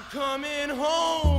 I'm coming home.